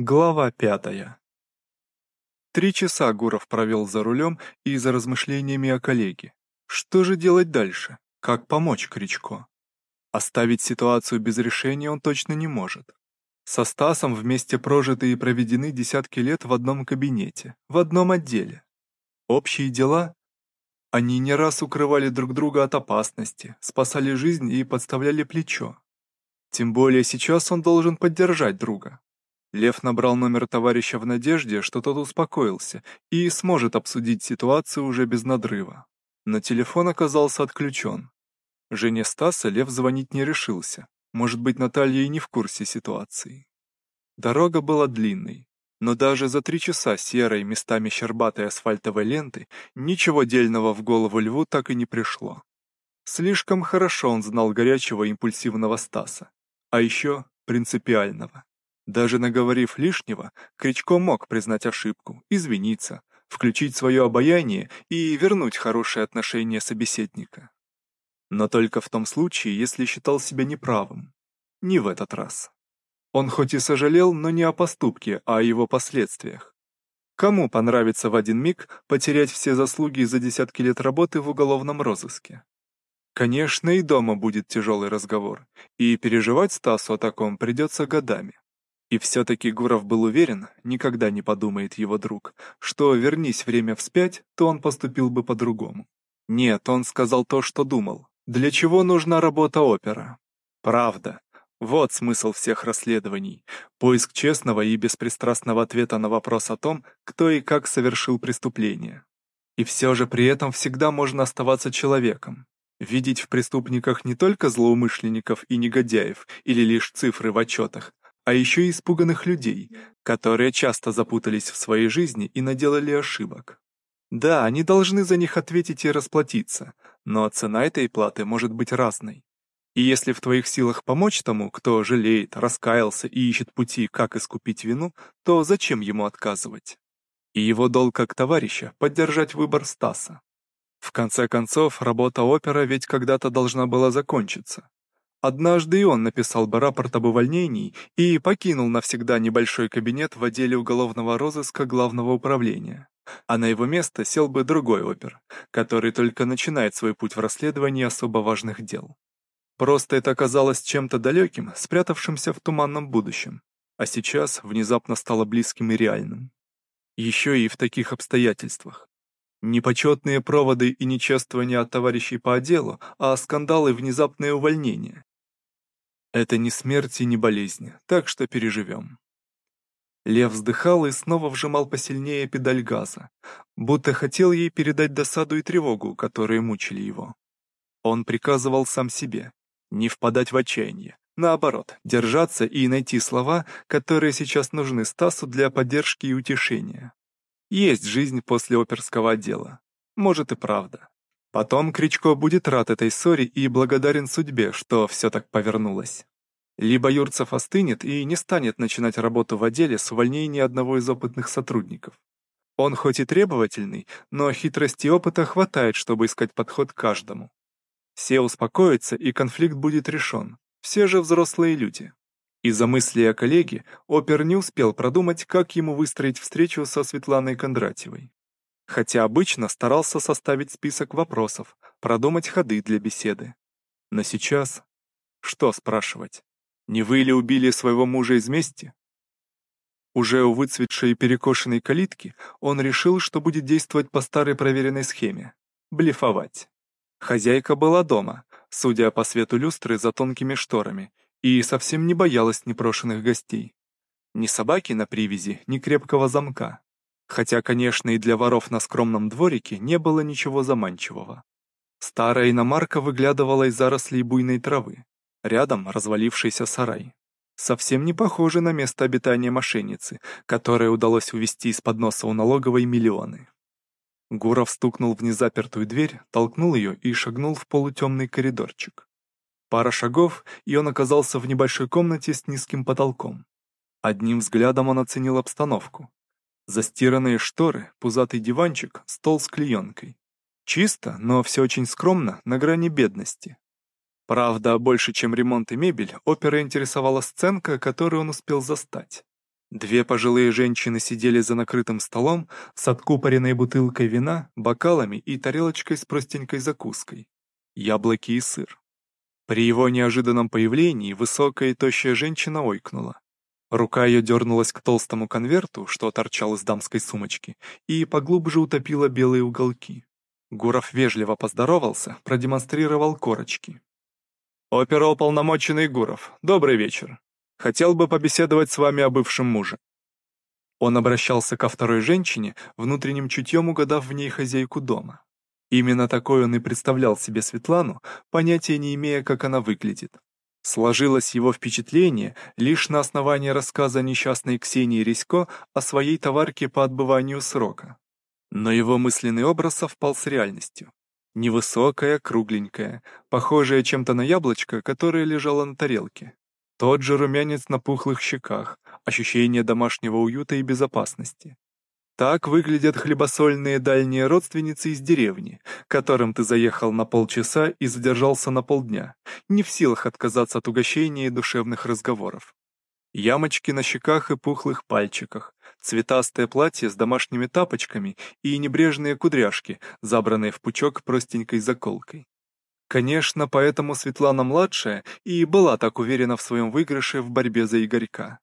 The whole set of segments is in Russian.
Глава пятая. Три часа Гуров провел за рулем и за размышлениями о коллеге. Что же делать дальше? Как помочь Кричко? Оставить ситуацию без решения он точно не может. Со Стасом вместе прожиты и проведены десятки лет в одном кабинете, в одном отделе. Общие дела? Они не раз укрывали друг друга от опасности, спасали жизнь и подставляли плечо. Тем более сейчас он должен поддержать друга, Лев набрал номер товарища в надежде, что тот успокоился и сможет обсудить ситуацию уже без надрыва. Но телефон оказался отключен. Жене Стаса Лев звонить не решился. Может быть, Наталья и не в курсе ситуации. Дорога была длинной, но даже за три часа серой, местами щербатой асфальтовой ленты ничего дельного в голову Льву так и не пришло. Слишком хорошо он знал горячего импульсивного Стаса, а еще принципиального. Даже наговорив лишнего, Кричко мог признать ошибку, извиниться, включить свое обаяние и вернуть хорошее отношение собеседника. Но только в том случае, если считал себя неправым. Не в этот раз. Он хоть и сожалел, но не о поступке, а о его последствиях. Кому понравится в один миг потерять все заслуги за десятки лет работы в уголовном розыске? Конечно, и дома будет тяжелый разговор, и переживать Стасу о таком придется годами. И все-таки Гуров был уверен, никогда не подумает его друг, что вернись время вспять, то он поступил бы по-другому. Нет, он сказал то, что думал. Для чего нужна работа опера? Правда. Вот смысл всех расследований. Поиск честного и беспристрастного ответа на вопрос о том, кто и как совершил преступление. И все же при этом всегда можно оставаться человеком. Видеть в преступниках не только злоумышленников и негодяев или лишь цифры в отчетах, а еще и испуганных людей, которые часто запутались в своей жизни и наделали ошибок. Да, они должны за них ответить и расплатиться, но цена этой платы может быть разной. И если в твоих силах помочь тому, кто жалеет, раскаялся и ищет пути, как искупить вину, то зачем ему отказывать? И его долг как товарища — поддержать выбор Стаса. В конце концов, работа опера ведь когда-то должна была закончиться. Однажды он написал бы рапорт об увольнении и покинул навсегда небольшой кабинет в отделе уголовного розыска главного управления. А на его место сел бы другой опер, который только начинает свой путь в расследовании особо важных дел. Просто это оказалось чем-то далеким, спрятавшимся в туманном будущем, а сейчас внезапно стало близким и реальным. Еще и в таких обстоятельствах. Непочетные проводы и нечествования от товарищей по отделу, а скандалы и внезапное увольнение. Это не смерть и не болезнь, так что переживем. Лев вздыхал и снова вжимал посильнее педаль газа, будто хотел ей передать досаду и тревогу, которые мучили его. Он приказывал сам себе не впадать в отчаяние, наоборот, держаться и найти слова, которые сейчас нужны Стасу для поддержки и утешения. Есть жизнь после оперского отдела. Может и правда. Потом Кричко будет рад этой ссоре и благодарен судьбе, что все так повернулось. Либо Юрцев остынет и не станет начинать работу в отделе с увольнения одного из опытных сотрудников. Он хоть и требовательный, но хитрости и опыта хватает, чтобы искать подход каждому. Все успокоятся, и конфликт будет решен. Все же взрослые люди. Из-за мысли о коллеге опер не успел продумать, как ему выстроить встречу со Светланой Кондратьевой хотя обычно старался составить список вопросов, продумать ходы для беседы. Но сейчас... Что спрашивать? Не вы ли убили своего мужа из мести? Уже у выцветшей и перекошенной калитки он решил, что будет действовать по старой проверенной схеме — блефовать. Хозяйка была дома, судя по свету люстры за тонкими шторами, и совсем не боялась непрошенных гостей. Ни собаки на привязи, ни крепкого замка. Хотя, конечно, и для воров на скромном дворике не было ничего заманчивого. Старая иномарка выглядывала из зарослей буйной травы. Рядом развалившийся сарай. Совсем не похоже на место обитания мошенницы, которое удалось увести из-под носа у налоговой миллионы. Гуров стукнул в незапертую дверь, толкнул ее и шагнул в полутемный коридорчик. Пара шагов, и он оказался в небольшой комнате с низким потолком. Одним взглядом он оценил обстановку. Застиранные шторы, пузатый диванчик, стол с клеенкой. Чисто, но все очень скромно, на грани бедности. Правда, больше, чем ремонт и мебель, опера интересовала сценка, которую он успел застать. Две пожилые женщины сидели за накрытым столом с откупоренной бутылкой вина, бокалами и тарелочкой с простенькой закуской. Яблоки и сыр. При его неожиданном появлении высокая и тощая женщина ойкнула. Рука ее дернулась к толстому конверту, что торчал из дамской сумочки, и поглубже утопила белые уголки. Гуров вежливо поздоровался, продемонстрировал корочки. «Оперуполномоченный Гуров, добрый вечер. Хотел бы побеседовать с вами о бывшем муже». Он обращался ко второй женщине, внутренним чутьем угадав в ней хозяйку дома. Именно такой он и представлял себе Светлану, понятия не имея, как она выглядит. Сложилось его впечатление лишь на основании рассказа несчастной Ксении Рисько о своей товарке по отбыванию срока. Но его мысленный образ совпал с реальностью. Невысокая, кругленькая, похожая чем-то на яблочко, которое лежало на тарелке. Тот же румянец на пухлых щеках, ощущение домашнего уюта и безопасности. Так выглядят хлебосольные дальние родственницы из деревни, которым ты заехал на полчаса и задержался на полдня, не в силах отказаться от угощения и душевных разговоров. Ямочки на щеках и пухлых пальчиках, цветастое платье с домашними тапочками и небрежные кудряшки, забранные в пучок простенькой заколкой. Конечно, поэтому Светлана-младшая и была так уверена в своем выигрыше в борьбе за Игорька.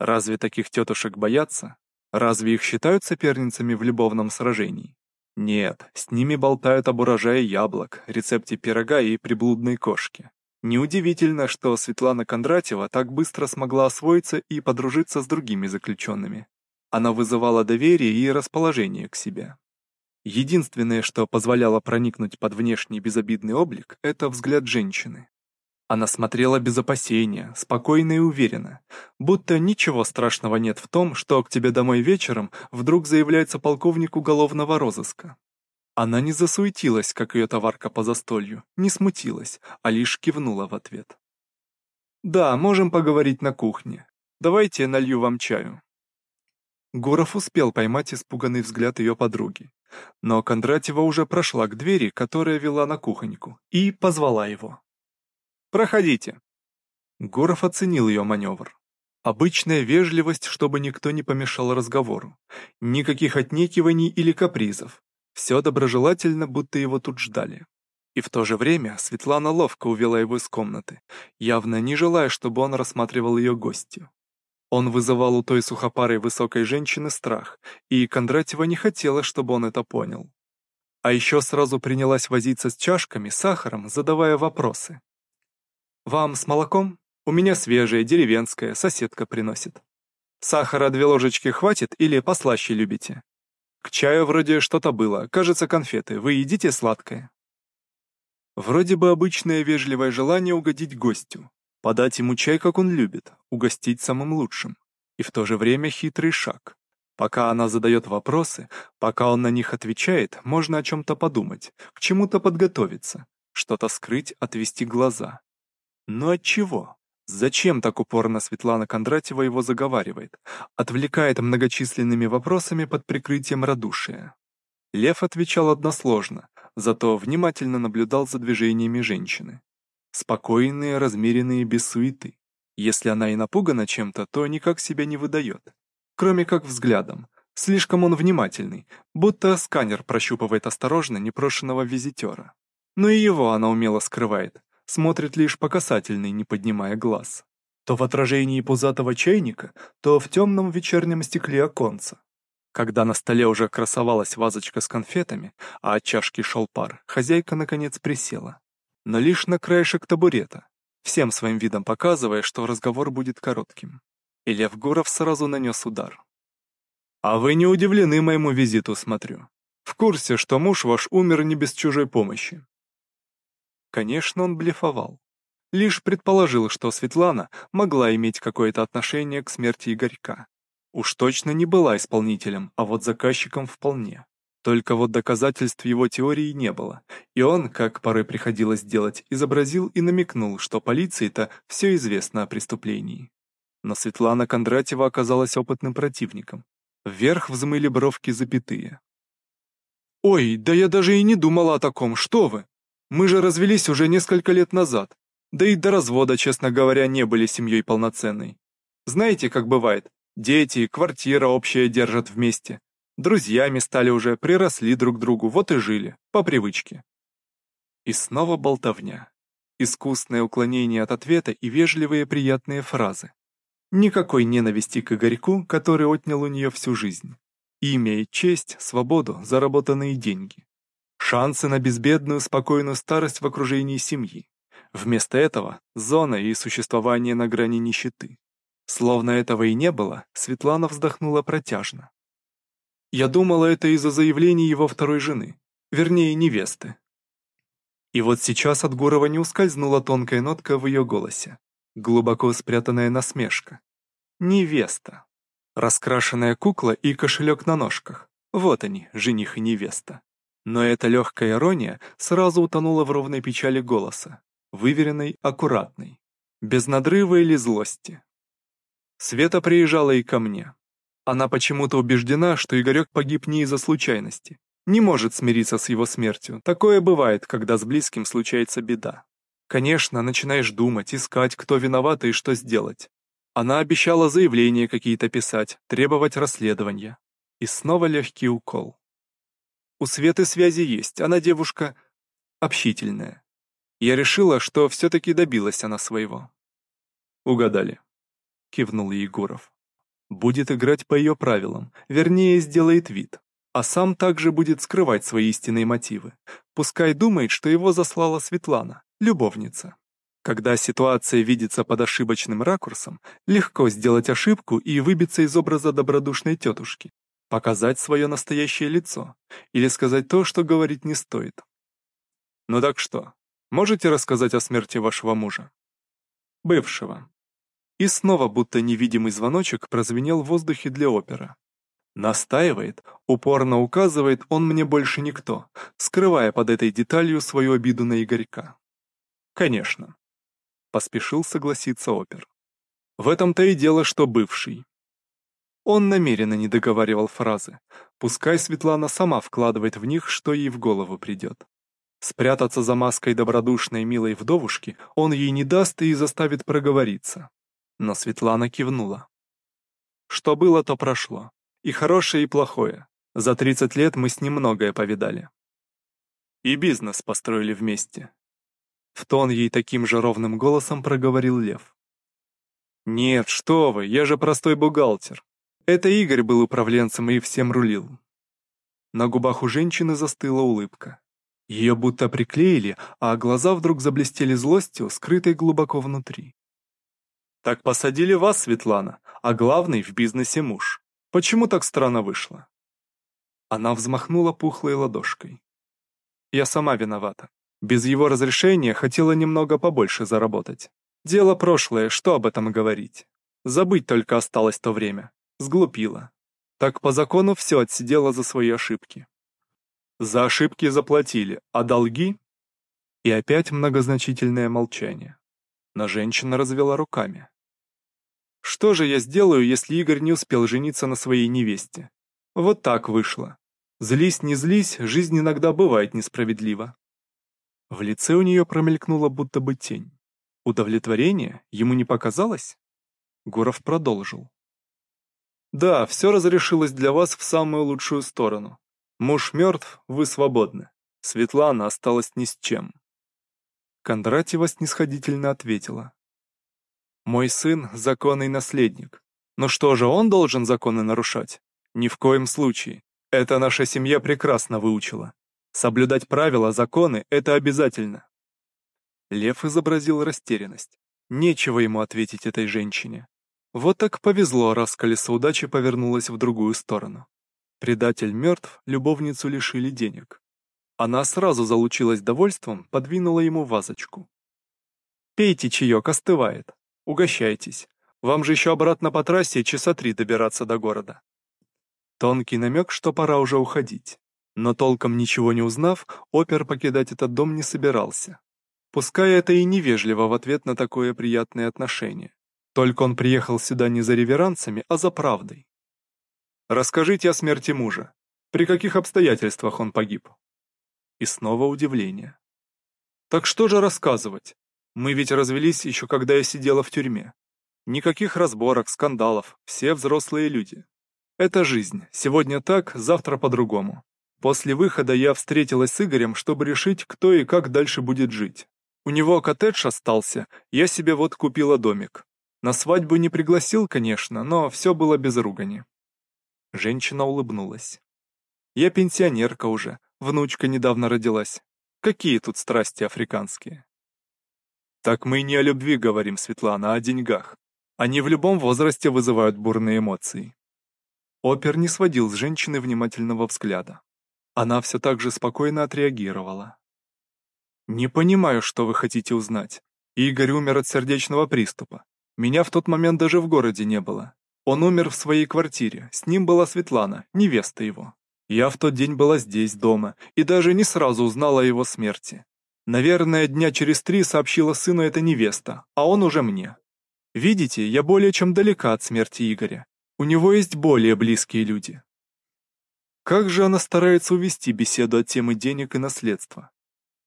Разве таких тетушек боятся? Разве их считают соперницами в любовном сражении? Нет, с ними болтают об урожае яблок, рецепте пирога и приблудной кошки. Неудивительно, что Светлана Кондратьева так быстро смогла освоиться и подружиться с другими заключенными. Она вызывала доверие и расположение к себе. Единственное, что позволяло проникнуть под внешний безобидный облик, это взгляд женщины. Она смотрела без опасения, спокойно и уверенно, будто ничего страшного нет в том, что к тебе домой вечером вдруг заявляется полковник уголовного розыска. Она не засуетилась, как ее товарка по застолью, не смутилась, а лишь кивнула в ответ. «Да, можем поговорить на кухне. Давайте налью вам чаю». Гуров успел поймать испуганный взгляд ее подруги. Но Кондратьева уже прошла к двери, которая вела на кухоньку, и позвала его. «Проходите». Гуров оценил ее маневр. Обычная вежливость, чтобы никто не помешал разговору. Никаких отнекиваний или капризов. Все доброжелательно, будто его тут ждали. И в то же время Светлана ловко увела его из комнаты, явно не желая, чтобы он рассматривал ее гостью. Он вызывал у той сухопарой высокой женщины страх, и Кондратьева не хотела, чтобы он это понял. А еще сразу принялась возиться с чашками, сахаром, задавая вопросы. «Вам с молоком? У меня свежее, деревенское, соседка приносит. Сахара две ложечки хватит или послаще любите? К чаю вроде что-то было, кажется, конфеты, вы едите сладкое?» Вроде бы обычное вежливое желание угодить гостю, Подать ему чай, как он любит, угостить самым лучшим. И в то же время хитрый шаг. Пока она задает вопросы, пока он на них отвечает, можно о чем-то подумать, к чему-то подготовиться, что-то скрыть, отвести глаза. Но от чего? Зачем так упорно Светлана Кондратьева его заговаривает, отвлекает многочисленными вопросами под прикрытием радушия? Лев отвечал односложно, зато внимательно наблюдал за движениями женщины. Спокойные, размеренные, без суеты. Если она и напугана чем-то, то никак себя не выдает. Кроме как взглядом. Слишком он внимательный, будто сканер прощупывает осторожно непрошенного визитера. Но и его она умело скрывает, смотрит лишь по касательной, не поднимая глаз. То в отражении пузатого чайника, то в темном вечернем стекле оконца. Когда на столе уже красовалась вазочка с конфетами, а от чашки шел пар, хозяйка наконец присела но лишь на краешек табурета, всем своим видом показывая, что разговор будет коротким. И Лев Гуров сразу нанес удар. «А вы не удивлены моему визиту, смотрю. В курсе, что муж ваш умер не без чужой помощи?» Конечно, он блефовал. Лишь предположил, что Светлана могла иметь какое-то отношение к смерти Игорька. Уж точно не была исполнителем, а вот заказчиком вполне. Только вот доказательств его теории не было, и он, как порой приходилось делать, изобразил и намекнул, что полиции-то все известно о преступлении. Но Светлана Кондратьева оказалась опытным противником. Вверх взмыли бровки запятые. «Ой, да я даже и не думала о таком, что вы! Мы же развелись уже несколько лет назад, да и до развода, честно говоря, не были семьей полноценной. Знаете, как бывает, Дети, квартира общая держат вместе. Друзьями стали уже, приросли друг к другу, вот и жили, по привычке. И снова болтовня. Искусное уклонение от ответа и вежливые приятные фразы. Никакой ненависти к Игорьку, который отнял у нее всю жизнь. Имя и честь, свободу, заработанные деньги. Шансы на безбедную, спокойную старость в окружении семьи. Вместо этого – зона и существование на грани нищеты. Словно этого и не было, Светлана вздохнула протяжно. Я думала, это из-за заявлений его второй жены, вернее, невесты. И вот сейчас от Гурова не ускользнула тонкая нотка в ее голосе, глубоко спрятанная насмешка. Невеста. Раскрашенная кукла и кошелек на ножках. Вот они, жених и невеста. Но эта легкая ирония сразу утонула в ровной печали голоса, выверенной, аккуратной, без надрыва или злости. Света приезжала и ко мне. Она почему-то убеждена, что Игорек погиб не из-за случайности. Не может смириться с его смертью. Такое бывает, когда с близким случается беда. Конечно, начинаешь думать, искать, кто виноват и что сделать. Она обещала заявления какие-то писать, требовать расследования. И снова легкий укол. У Светы связи есть, она девушка общительная. Я решила, что все-таки добилась она своего. Угадали кивнул Егоров. Будет играть по ее правилам, вернее, сделает вид. А сам также будет скрывать свои истинные мотивы. Пускай думает, что его заслала Светлана, любовница. Когда ситуация видится под ошибочным ракурсом, легко сделать ошибку и выбиться из образа добродушной тетушки, показать свое настоящее лицо или сказать то, что говорить не стоит. Ну так что, можете рассказать о смерти вашего мужа? Бывшего. И снова будто невидимый звоночек прозвенел в воздухе для опера. Настаивает, упорно указывает, он мне больше никто, скрывая под этой деталью свою обиду на Игорька. Конечно. Поспешил согласиться опер. В этом-то и дело, что бывший. Он намеренно не договаривал фразы. Пускай Светлана сама вкладывает в них, что ей в голову придет. Спрятаться за маской добродушной милой вдовушки он ей не даст и заставит проговориться но Светлана кивнула. Что было, то прошло. И хорошее, и плохое. За 30 лет мы с ним многое повидали. И бизнес построили вместе. В тон ей таким же ровным голосом проговорил Лев. «Нет, что вы, я же простой бухгалтер. Это Игорь был управленцем и всем рулил». На губах у женщины застыла улыбка. Ее будто приклеили, а глаза вдруг заблестели злостью, скрытой глубоко внутри. Так посадили вас, Светлана, а главный в бизнесе муж. Почему так странно вышло? Она взмахнула пухлой ладошкой. Я сама виновата. Без его разрешения хотела немного побольше заработать. Дело прошлое, что об этом говорить? Забыть только осталось то время. Сглупила. Так по закону все отсидела за свои ошибки. За ошибки заплатили, а долги? И опять многозначительное молчание. Но женщина развела руками. Что же я сделаю, если Игорь не успел жениться на своей невесте? Вот так вышло. Злись, не злись, жизнь иногда бывает несправедлива. В лице у нее промелькнула будто бы тень. Удовлетворение ему не показалось? Гуров продолжил. Да, все разрешилось для вас в самую лучшую сторону. Муж мертв, вы свободны. Светлана осталась ни с чем. Кондратьева снисходительно ответила. Мой сын — законный наследник. Но что же он должен законы нарушать? Ни в коем случае. Это наша семья прекрасно выучила. Соблюдать правила, законы — это обязательно. Лев изобразил растерянность. Нечего ему ответить этой женщине. Вот так повезло, раз колесо удачи повернулось в другую сторону. Предатель мертв, любовницу лишили денег. Она сразу залучилась довольством, подвинула ему вазочку. «Пейте чаек, остывает», Угощайтесь. Вам же еще обратно по трассе часа три добираться до города. Тонкий намек, что пора уже уходить. Но толком ничего не узнав, опер покидать этот дом не собирался. Пускай это и невежливо в ответ на такое приятное отношение. Только он приехал сюда не за реверансами, а за правдой. Расскажите о смерти мужа. При каких обстоятельствах он погиб? И снова удивление. Так что же рассказывать? Мы ведь развелись еще когда я сидела в тюрьме. Никаких разборок, скандалов, все взрослые люди. Это жизнь, сегодня так, завтра по-другому. После выхода я встретилась с Игорем, чтобы решить, кто и как дальше будет жить. У него коттедж остался, я себе вот купила домик. На свадьбу не пригласил, конечно, но все было без ругани. Женщина улыбнулась. Я пенсионерка уже, внучка недавно родилась. Какие тут страсти африканские? Так мы не о любви говорим, Светлана, а о деньгах. Они в любом возрасте вызывают бурные эмоции. Опер не сводил с женщины внимательного взгляда. Она все так же спокойно отреагировала. «Не понимаю, что вы хотите узнать. Игорь умер от сердечного приступа. Меня в тот момент даже в городе не было. Он умер в своей квартире, с ним была Светлана, невеста его. Я в тот день была здесь, дома, и даже не сразу узнала о его смерти. Наверное, дня через три сообщила сыну эта невеста, а он уже мне. Видите, я более чем далека от смерти Игоря. У него есть более близкие люди. Как же она старается увести беседу от темы денег и наследства,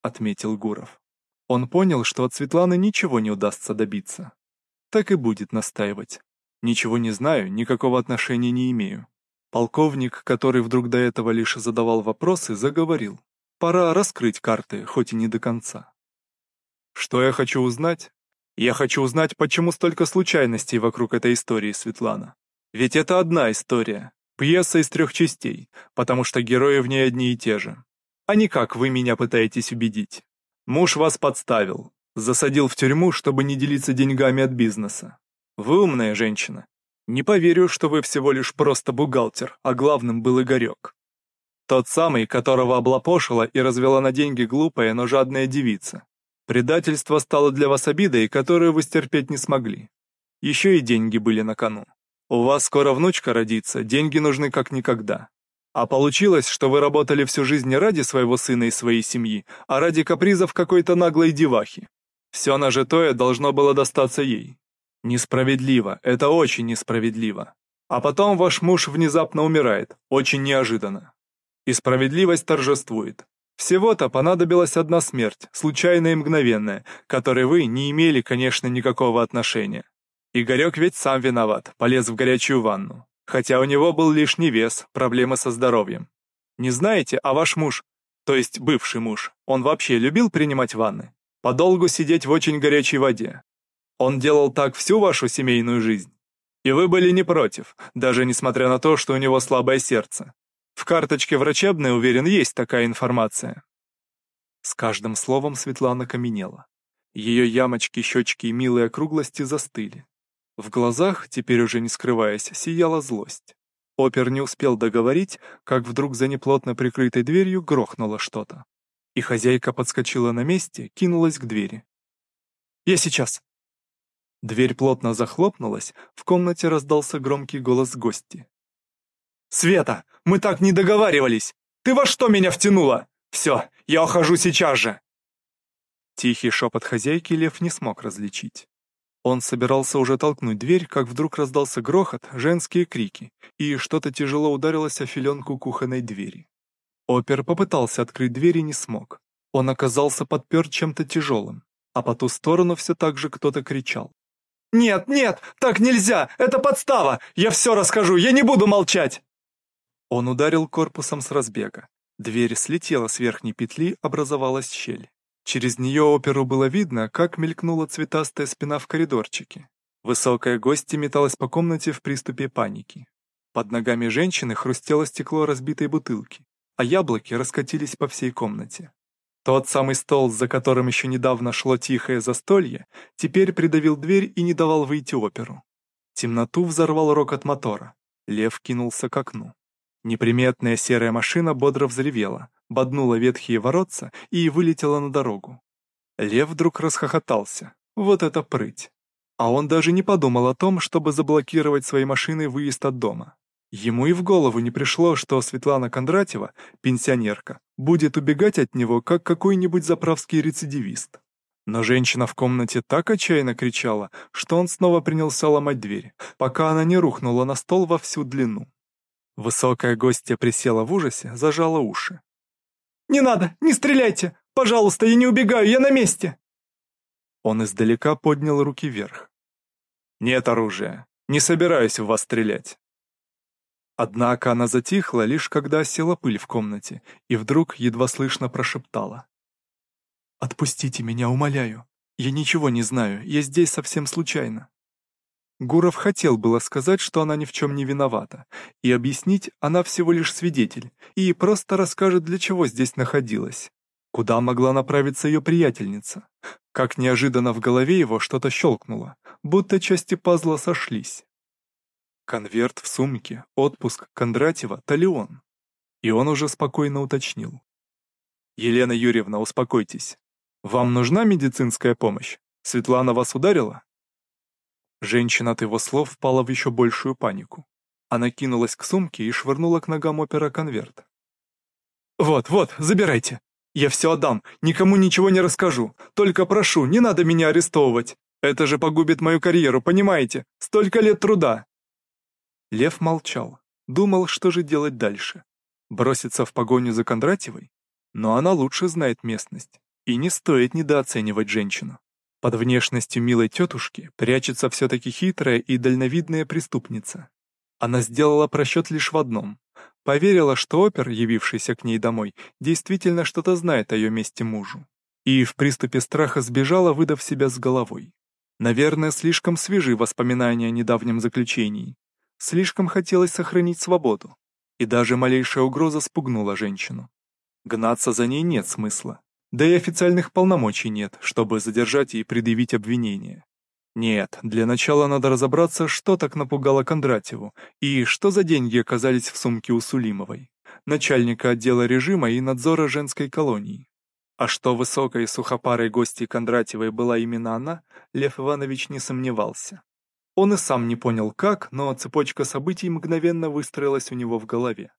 отметил Гуров. Он понял, что от Светланы ничего не удастся добиться. Так и будет настаивать. Ничего не знаю, никакого отношения не имею. Полковник, который вдруг до этого лишь задавал вопросы, заговорил. Пора раскрыть карты, хоть и не до конца. Что я хочу узнать? Я хочу узнать, почему столько случайностей вокруг этой истории, Светлана. Ведь это одна история, пьеса из трех частей, потому что герои в ней одни и те же. А не как вы меня пытаетесь убедить. Муж вас подставил, засадил в тюрьму, чтобы не делиться деньгами от бизнеса. Вы умная женщина. Не поверю, что вы всего лишь просто бухгалтер, а главным был Игорек. Тот самый, которого облапошила и развела на деньги глупая, но жадная девица. Предательство стало для вас обидой, которую вы стерпеть не смогли. Еще и деньги были на кону. У вас скоро внучка родится, деньги нужны как никогда. А получилось, что вы работали всю жизнь не ради своего сына и своей семьи, а ради капризов какой-то наглой девахи. Все нажитое должно было достаться ей. Несправедливо, это очень несправедливо. А потом ваш муж внезапно умирает, очень неожиданно. И справедливость торжествует. Всего-то понадобилась одна смерть, случайная и мгновенная, которой вы не имели, конечно, никакого отношения. Игорек ведь сам виноват, полез в горячую ванну. Хотя у него был лишний вес, проблемы со здоровьем. Не знаете, а ваш муж, то есть бывший муж, он вообще любил принимать ванны? Подолгу сидеть в очень горячей воде. Он делал так всю вашу семейную жизнь. И вы были не против, даже несмотря на то, что у него слабое сердце. В карточке врачебной, уверен, есть такая информация. С каждым словом Светлана каменела. Ее ямочки, щечки и милые округлости застыли. В глазах, теперь уже не скрываясь, сияла злость. Опер не успел договорить, как вдруг за неплотно прикрытой дверью грохнуло что-то. И хозяйка подскочила на месте, кинулась к двери. «Я сейчас!» Дверь плотно захлопнулась, в комнате раздался громкий голос гости. «Света, мы так не договаривались! Ты во что меня втянула? Все, я ухожу сейчас же!» Тихий шепот хозяйки Лев не смог различить. Он собирался уже толкнуть дверь, как вдруг раздался грохот, женские крики, и что-то тяжело ударилось о филенку кухонной двери. Опер попытался открыть дверь и не смог. Он оказался подперт чем-то тяжелым, а по ту сторону все так же кто-то кричал. «Нет, нет, так нельзя! Это подстава! Я все расскажу, я не буду молчать!» Он ударил корпусом с разбега. Дверь слетела с верхней петли, образовалась щель. Через нее оперу было видно, как мелькнула цветастая спина в коридорчике. Высокая гостья металась по комнате в приступе паники. Под ногами женщины хрустело стекло разбитой бутылки, а яблоки раскатились по всей комнате. Тот самый стол, за которым еще недавно шло тихое застолье, теперь придавил дверь и не давал выйти оперу. Темноту взорвал рокот мотора. Лев кинулся к окну. Неприметная серая машина бодро взревела, боднула ветхие воротца и вылетела на дорогу. Лев вдруг расхохотался. Вот это прыть. А он даже не подумал о том, чтобы заблокировать своей машиной выезд от дома. Ему и в голову не пришло, что Светлана Кондратьева, пенсионерка, будет убегать от него, как какой-нибудь заправский рецидивист. Но женщина в комнате так отчаянно кричала, что он снова принялся ломать дверь, пока она не рухнула на стол во всю длину. Высокая гостья присела в ужасе, зажала уши. «Не надо! Не стреляйте! Пожалуйста, я не убегаю, я на месте!» Он издалека поднял руки вверх. Нет оружия. Не собираюсь в вас стрелять. Однако она затихла, лишь когда села пыль в комнате, и вдруг едва слышно прошептала. «Отпустите меня, умоляю. Я ничего не знаю, я здесь совсем случайно». Гуров хотел было сказать, что она ни в чем не виновата, и объяснить, она всего лишь свидетель, и просто расскажет, для чего здесь находилась. Куда могла направиться ее приятельница? Как неожиданно в голове его что-то щелкнуло, будто части пазла сошлись. Конверт в сумке, отпуск Кондратьева, талион. И он уже спокойно уточнил. «Елена Юрьевна, успокойтесь. Вам нужна медицинская помощь? Светлана вас ударила?» Женщина от его слов впала в еще большую панику. Она кинулась к сумке и швырнула к ногам опера конверт. «Вот, вот, забирайте. Я все отдам, никому ничего не расскажу. Только прошу, не надо меня арестовывать. Это же погубит мою карьеру, понимаете? Столько лет труда!» Лев молчал, думал, что же делать дальше. Броситься в погоню за Кондратьевой? Но она лучше знает местность, и не стоит недооценивать женщину. Под внешностью милой тетушки прячется все-таки хитрая и дальновидная преступница. Она сделала просчет лишь в одном. Поверила, что опер, явившийся к ней домой, действительно что-то знает о ее месте мужу. И в приступе страха сбежала, выдав себя с головой. Наверное, слишком свежи воспоминания о недавнем заключении. Слишком хотелось сохранить свободу, и даже малейшая угроза спугнула женщину. Гнаться за ней нет смысла, да и официальных полномочий нет, чтобы задержать и предъявить обвинение. Нет, для начала надо разобраться, что так напугало Кондратьеву, и что за деньги оказались в сумке у Сулимовой, начальника отдела режима и надзора женской колонии. А что высокой сухопарой гостьей Кондратьевой была именно она, Лев Иванович не сомневался. Он и сам не понял как, но цепочка событий мгновенно выстроилась у него в голове.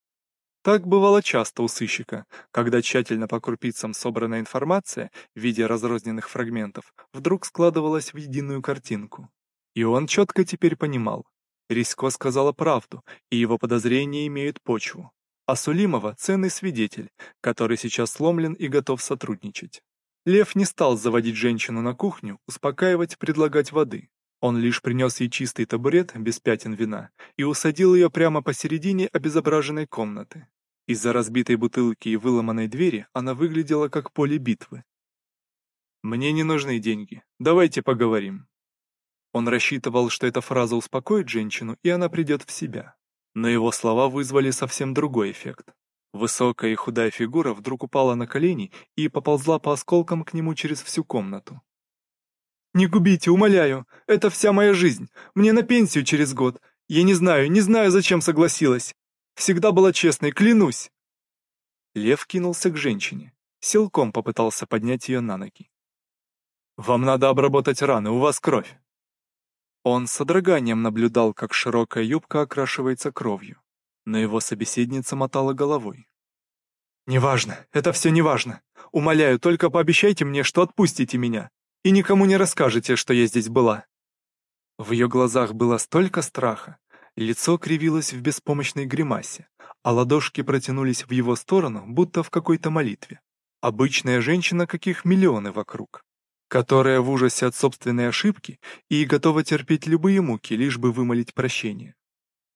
Так бывало часто у сыщика, когда тщательно по крупицам собранная информация в виде разрозненных фрагментов вдруг складывалась в единую картинку. И он четко теперь понимал. Рисько сказала правду, и его подозрения имеют почву. А Сулимова — ценный свидетель, который сейчас сломлен и готов сотрудничать. Лев не стал заводить женщину на кухню, успокаивать, предлагать воды. Он лишь принес ей чистый табурет без пятен вина и усадил ее прямо посередине обезображенной комнаты. Из-за разбитой бутылки и выломанной двери она выглядела как поле битвы. «Мне не нужны деньги. Давайте поговорим». Он рассчитывал, что эта фраза успокоит женщину, и она придет в себя. Но его слова вызвали совсем другой эффект. Высокая и худая фигура вдруг упала на колени и поползла по осколкам к нему через всю комнату. «Не губите, умоляю. Это вся моя жизнь. Мне на пенсию через год. Я не знаю, не знаю, зачем согласилась. Всегда была честной, клянусь». Лев кинулся к женщине. Силком попытался поднять ее на ноги. «Вам надо обработать раны, у вас кровь». Он с содроганием наблюдал, как широкая юбка окрашивается кровью, но его собеседница мотала головой. «Неважно, это все неважно. Умоляю, только пообещайте мне, что отпустите меня и никому не расскажете, что я здесь была». В ее глазах было столько страха, лицо кривилось в беспомощной гримасе, а ладошки протянулись в его сторону, будто в какой-то молитве. Обычная женщина, каких миллионы вокруг, которая в ужасе от собственной ошибки и готова терпеть любые муки, лишь бы вымолить прощение.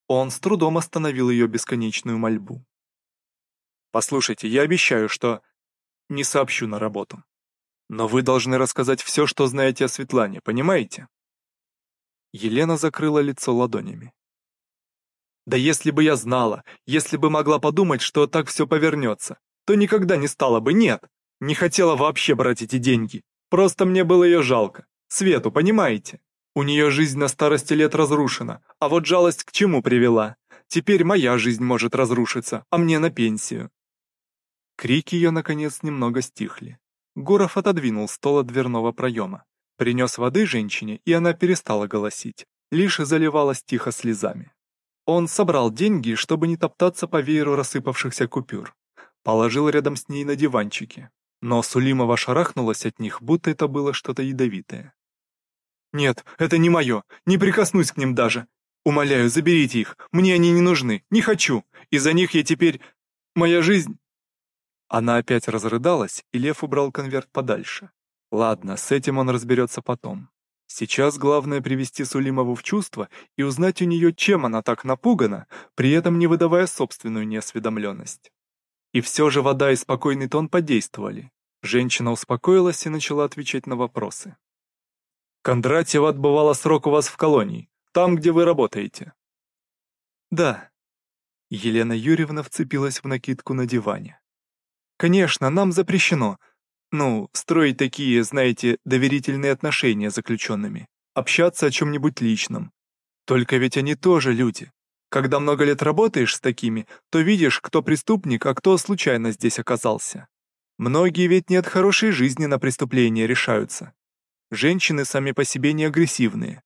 Он с трудом остановил ее бесконечную мольбу. «Послушайте, я обещаю, что не сообщу на работу. Но вы должны рассказать все, что знаете о Светлане, понимаете?» Елена закрыла лицо ладонями. «Да если бы я знала, если бы могла подумать, что так все повернется, то никогда не стала бы, нет! Не хотела вообще брать эти деньги. Просто мне было ее жалко. Свету, понимаете? У нее жизнь на старости лет разрушена, а вот жалость к чему привела? Теперь моя жизнь может разрушиться, а мне на пенсию». Крики ее, наконец, немного стихли. Гуров отодвинул стол от дверного проема, принес воды женщине, и она перестала голосить, лишь заливалась тихо слезами. Он собрал деньги, чтобы не топтаться по вееру рассыпавшихся купюр. Положил рядом с ней на диванчике, но Сулимова шарахнулась от них, будто это было что-то ядовитое. «Нет, это не мое, не прикоснусь к ним даже. Умоляю, заберите их, мне они не нужны, не хочу. Из-за них я теперь... Моя жизнь...» Она опять разрыдалась, и Лев убрал конверт подальше. Ладно, с этим он разберется потом. Сейчас главное привести Сулимову в чувство и узнать у нее, чем она так напугана, при этом не выдавая собственную неосведомленность. И все же вода и спокойный тон подействовали. Женщина успокоилась и начала отвечать на вопросы. «Кондратьева отбывала срок у вас в колонии, там, где вы работаете». «Да». Елена Юрьевна вцепилась в накидку на диване. «Конечно, нам запрещено, ну, строить такие, знаете, доверительные отношения с заключенными, общаться о чем-нибудь личном. Только ведь они тоже люди. Когда много лет работаешь с такими, то видишь, кто преступник, а кто случайно здесь оказался. Многие ведь не от хорошей жизни на преступления решаются. Женщины сами по себе не агрессивные.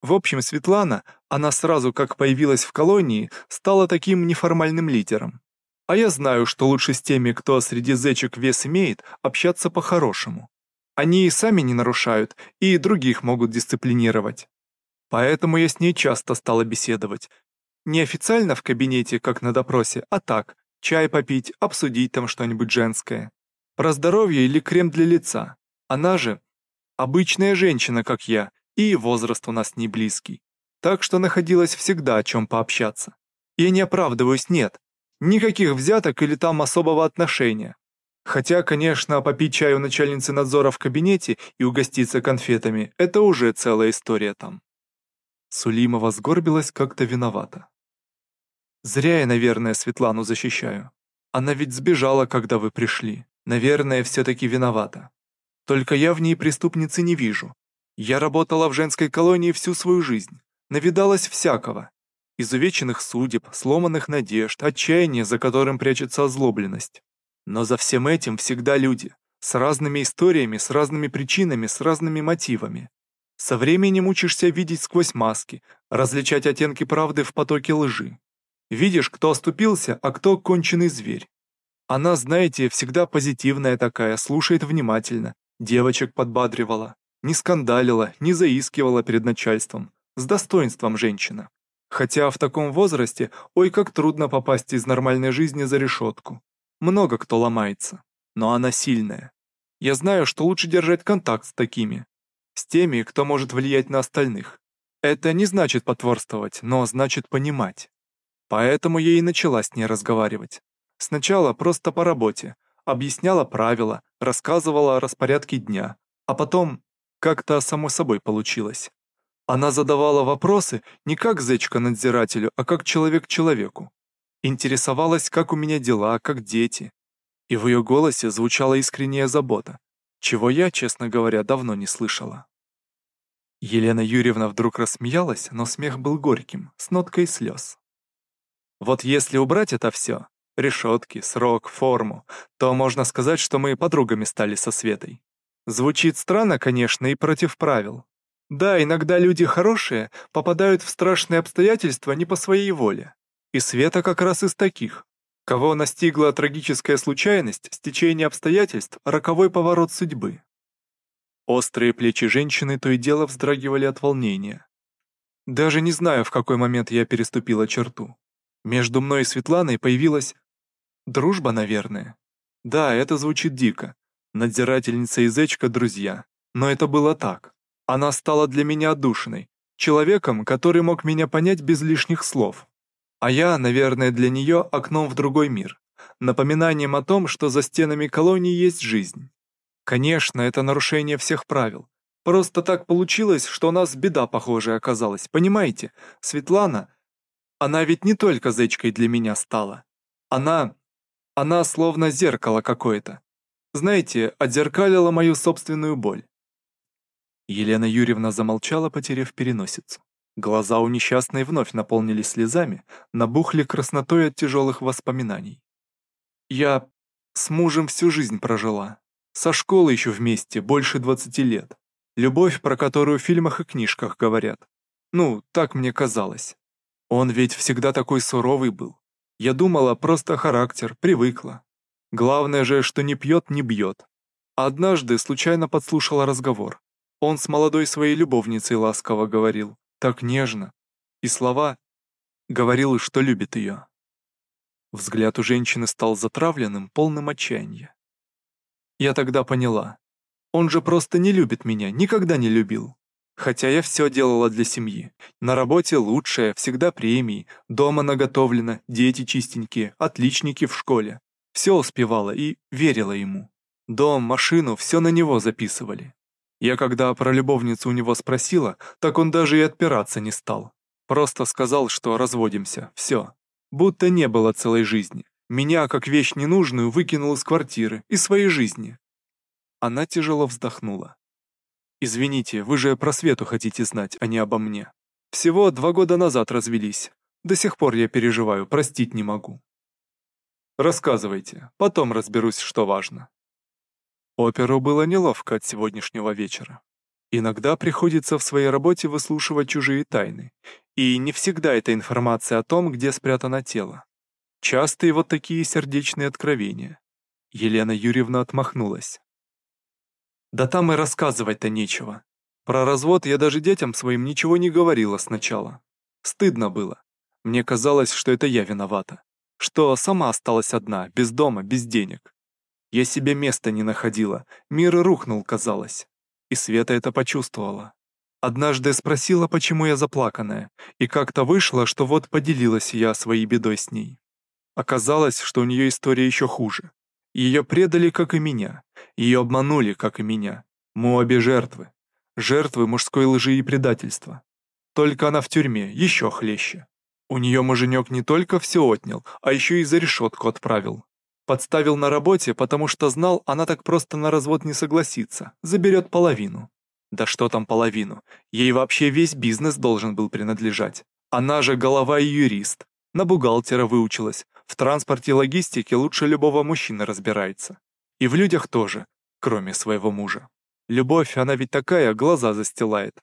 В общем, Светлана, она сразу как появилась в колонии, стала таким неформальным лидером. А я знаю, что лучше с теми, кто среди зечек вес имеет, общаться по-хорошему. Они и сами не нарушают, и других могут дисциплинировать. Поэтому я с ней часто стала беседовать. Не официально в кабинете, как на допросе, а так, чай попить, обсудить там что-нибудь женское. Про здоровье или крем для лица. Она же обычная женщина, как я, и возраст у нас не близкий. Так что находилось всегда о чем пообщаться. Я не оправдываюсь, нет, Никаких взяток или там особого отношения. Хотя, конечно, попить чай у начальницы надзора в кабинете и угоститься конфетами – это уже целая история там. Сулимова сгорбилась как-то виновата. Зря я, наверное, Светлану защищаю. Она ведь сбежала, когда вы пришли. Наверное, все-таки виновата. Только я в ней преступницы не вижу. Я работала в женской колонии всю свою жизнь. Навидалась всякого изувеченных судеб, сломанных надежд, отчаяния, за которым прячется озлобленность. Но за всем этим всегда люди, с разными историями, с разными причинами, с разными мотивами. Со временем учишься видеть сквозь маски, различать оттенки правды в потоке лжи. Видишь, кто оступился, а кто конченый зверь. Она, знаете, всегда позитивная такая, слушает внимательно, девочек подбадривала, не скандалила, не заискивала перед начальством, с достоинством женщина. Хотя в таком возрасте, ой, как трудно попасть из нормальной жизни за решетку. Много кто ломается, но она сильная. Я знаю, что лучше держать контакт с такими, с теми, кто может влиять на остальных. Это не значит потворствовать, но значит понимать. Поэтому я и начала с ней разговаривать. Сначала просто по работе, объясняла правила, рассказывала о распорядке дня, а потом как-то само собой получилось. Она задавала вопросы не как зечка-надзирателю, а как человек человеку. Интересовалась, как у меня дела, как дети. И в ее голосе звучала искренняя забота, чего я, честно говоря, давно не слышала. Елена Юрьевна вдруг рассмеялась, но смех был горьким, с ноткой слез. Вот если убрать это все, решетки, срок, форму, то можно сказать, что мы подругами стали со Светой. Звучит странно, конечно, и против правил, да, иногда люди хорошие попадают в страшные обстоятельства не по своей воле. И Света как раз из таких. Кого настигла трагическая случайность, стечение обстоятельств, роковой поворот судьбы. Острые плечи женщины то и дело вздрагивали от волнения. Даже не знаю, в какой момент я переступила черту. Между мной и Светланой появилась... Дружба, наверное. Да, это звучит дико. Надзирательница и зечка — друзья. Но это было так. Она стала для меня отдушиной, человеком, который мог меня понять без лишних слов. А я, наверное, для нее окном в другой мир, напоминанием о том, что за стенами колонии есть жизнь. Конечно, это нарушение всех правил. Просто так получилось, что у нас беда похожая оказалась, понимаете? Светлана, она ведь не только зечкой для меня стала. Она... она словно зеркало какое-то. Знаете, отзеркалила мою собственную боль. Елена Юрьевна замолчала, потеряв переносицу. Глаза у несчастной вновь наполнились слезами, набухли краснотой от тяжелых воспоминаний. «Я с мужем всю жизнь прожила. Со школы еще вместе, больше двадцати лет. Любовь, про которую в фильмах и книжках говорят. Ну, так мне казалось. Он ведь всегда такой суровый был. Я думала, просто характер, привыкла. Главное же, что не пьет, не бьет. однажды случайно подслушала разговор. Он с молодой своей любовницей ласково говорил, так нежно. И слова говорил, что любит ее. Взгляд у женщины стал затравленным, полным отчаяния. Я тогда поняла. Он же просто не любит меня, никогда не любил. Хотя я все делала для семьи. На работе лучшее, всегда премии, дома наготовлено, дети чистенькие, отличники в школе. Все успевала и верила ему. Дом, машину, все на него записывали. Я когда про любовницу у него спросила, так он даже и отпираться не стал. Просто сказал, что разводимся, все. Будто не было целой жизни. Меня, как вещь ненужную, выкинул из квартиры, из своей жизни. Она тяжело вздохнула. «Извините, вы же про Свету хотите знать, а не обо мне. Всего два года назад развелись. До сих пор я переживаю, простить не могу». «Рассказывайте, потом разберусь, что важно». Оперу было неловко от сегодняшнего вечера. Иногда приходится в своей работе выслушивать чужие тайны, и не всегда это информация о том, где спрятано тело. Частые вот такие сердечные откровения. Елена Юрьевна отмахнулась. Да там и рассказывать-то нечего. Про развод я даже детям своим ничего не говорила сначала. Стыдно было. Мне казалось, что это я виновата. Что сама осталась одна, без дома, без денег. Я себе места не находила, мир рухнул, казалось. И Света это почувствовала. Однажды спросила, почему я заплаканная, и как-то вышло, что вот поделилась я своей бедой с ней. Оказалось, что у нее история еще хуже. Ее предали, как и меня. Ее обманули, как и меня. Мы обе жертвы. Жертвы мужской лжи и предательства. Только она в тюрьме, еще хлеще. У нее муженек не только все отнял, а еще и за решетку отправил. Подставил на работе, потому что знал, она так просто на развод не согласится, заберет половину. Да что там половину, ей вообще весь бизнес должен был принадлежать. Она же голова и юрист, на бухгалтера выучилась, в транспорте и логистике лучше любого мужчины разбирается. И в людях тоже, кроме своего мужа. Любовь, она ведь такая, глаза застилает.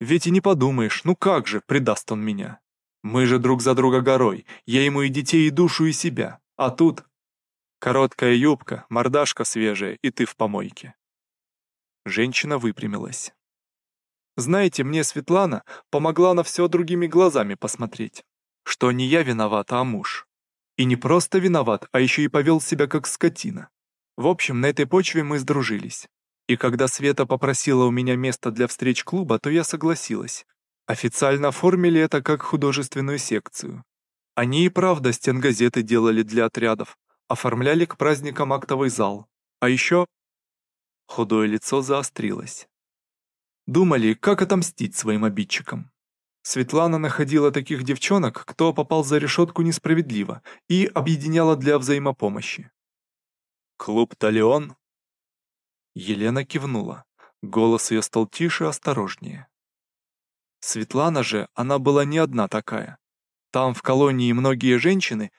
Ведь и не подумаешь, ну как же, предаст он меня. Мы же друг за друга горой, я ему и детей, и душу, и себя. А тут Короткая юбка, мордашка свежая, и ты в помойке. Женщина выпрямилась. Знаете, мне Светлана помогла на все другими глазами посмотреть. Что не я виновата, а муж. И не просто виноват, а еще и повел себя как скотина. В общем, на этой почве мы сдружились. И когда Света попросила у меня место для встреч клуба, то я согласилась. Официально оформили это как художественную секцию. Они и правда стенгазеты делали для отрядов, оформляли к праздникам актовый зал. А еще... Худое лицо заострилось. Думали, как отомстить своим обидчикам. Светлана находила таких девчонок, кто попал за решетку несправедливо, и объединяла для взаимопомощи. «Клуб Талион?» Елена кивнула. Голос ее стал тише, осторожнее. Светлана же, она была не одна такая. Там в колонии многие женщины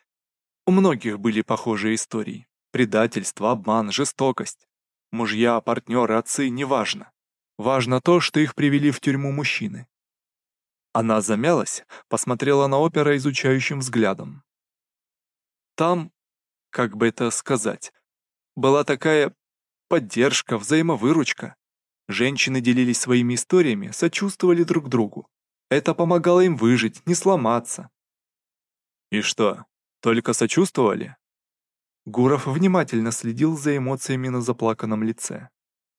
у многих были похожие истории. Предательство, обман, жестокость. Мужья, партнеры, отцы, неважно. Важно то, что их привели в тюрьму мужчины. Она замялась, посмотрела на опера изучающим взглядом. Там, как бы это сказать, была такая поддержка, взаимовыручка. Женщины делились своими историями, сочувствовали друг другу. Это помогало им выжить, не сломаться. «И что, только сочувствовали?» Гуров внимательно следил за эмоциями на заплаканном лице.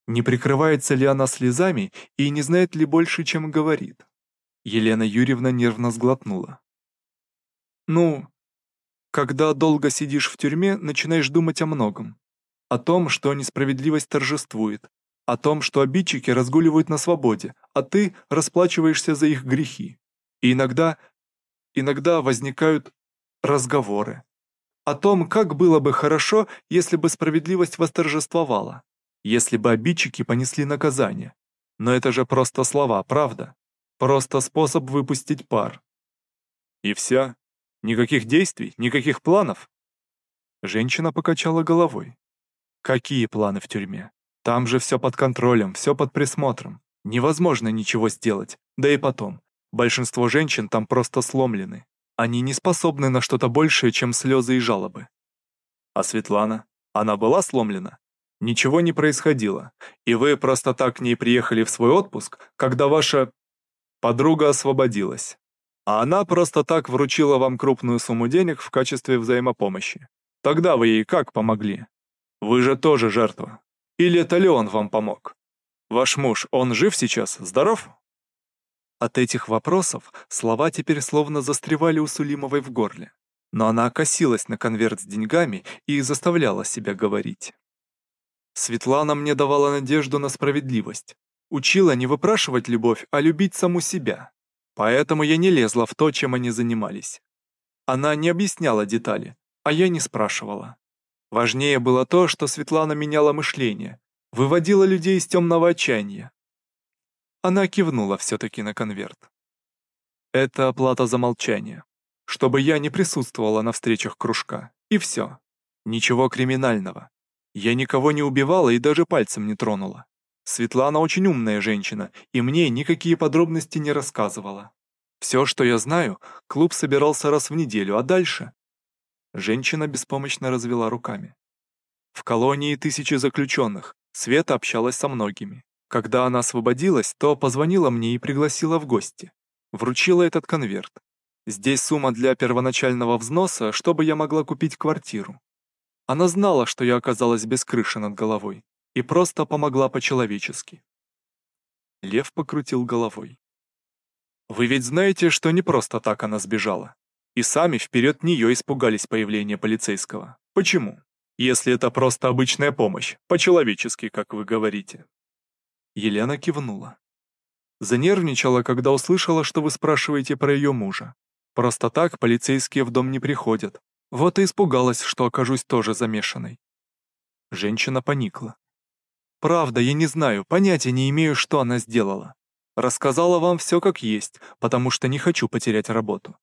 Не прикрывается ли она слезами и не знает ли больше, чем говорит? Елена Юрьевна нервно сглотнула. «Ну, когда долго сидишь в тюрьме, начинаешь думать о многом. О том, что несправедливость торжествует, о том, что обидчики разгуливают на свободе, а ты расплачиваешься за их грехи. И иногда, иногда возникают разговоры. О том, как было бы хорошо, если бы справедливость восторжествовала, если бы обидчики понесли наказание. Но это же просто слова, правда? Просто способ выпустить пар. И все? Никаких действий, никаких планов? Женщина покачала головой. Какие планы в тюрьме? Там же все под контролем, все под присмотром. Невозможно ничего сделать. Да и потом, большинство женщин там просто сломлены. Они не способны на что-то большее, чем слезы и жалобы. А Светлана? Она была сломлена? Ничего не происходило, и вы просто так к ней приехали в свой отпуск, когда ваша подруга освободилась. А она просто так вручила вам крупную сумму денег в качестве взаимопомощи. Тогда вы ей как помогли? Вы же тоже жертва. Или это ли он вам помог? Ваш муж, он жив сейчас, здоров? От этих вопросов слова теперь словно застревали у Сулимовой в горле. Но она окосилась на конверт с деньгами и заставляла себя говорить. Светлана мне давала надежду на справедливость. Учила не выпрашивать любовь, а любить саму себя. Поэтому я не лезла в то, чем они занимались. Она не объясняла детали, а я не спрашивала. Важнее было то, что Светлана меняла мышление, выводила людей из темного отчаяния. Она кивнула все-таки на конверт. Это оплата за молчание. Чтобы я не присутствовала на встречах кружка. И все. Ничего криминального. Я никого не убивала и даже пальцем не тронула. Светлана очень умная женщина, и мне никакие подробности не рассказывала. Все, что я знаю, клуб собирался раз в неделю, а дальше... Женщина беспомощно развела руками. В колонии тысячи заключенных, Света общалась со многими. Когда она освободилась, то позвонила мне и пригласила в гости. Вручила этот конверт. Здесь сумма для первоначального взноса, чтобы я могла купить квартиру. Она знала, что я оказалась без крыши над головой, и просто помогла по-человечески. Лев покрутил головой. «Вы ведь знаете, что не просто так она сбежала. И сами вперед нее испугались появления полицейского. Почему? Если это просто обычная помощь, по-человечески, как вы говорите». Елена кивнула. Занервничала, когда услышала, что вы спрашиваете про ее мужа. Просто так полицейские в дом не приходят. Вот и испугалась, что окажусь тоже замешанной. Женщина поникла. Правда, я не знаю, понятия не имею, что она сделала. Рассказала вам все как есть, потому что не хочу потерять работу.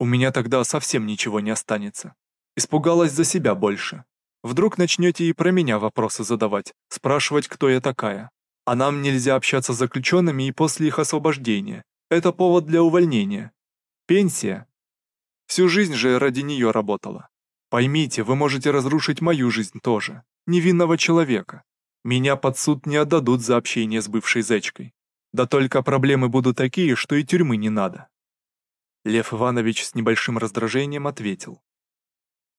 У меня тогда совсем ничего не останется. Испугалась за себя больше. Вдруг начнете и про меня вопросы задавать, спрашивать, кто я такая. А нам нельзя общаться с заключенными и после их освобождения. Это повод для увольнения. Пенсия. Всю жизнь же ради нее работала. Поймите, вы можете разрушить мою жизнь тоже. Невинного человека. Меня под суд не отдадут за общение с бывшей зечкой. Да только проблемы будут такие, что и тюрьмы не надо. Лев Иванович с небольшим раздражением ответил.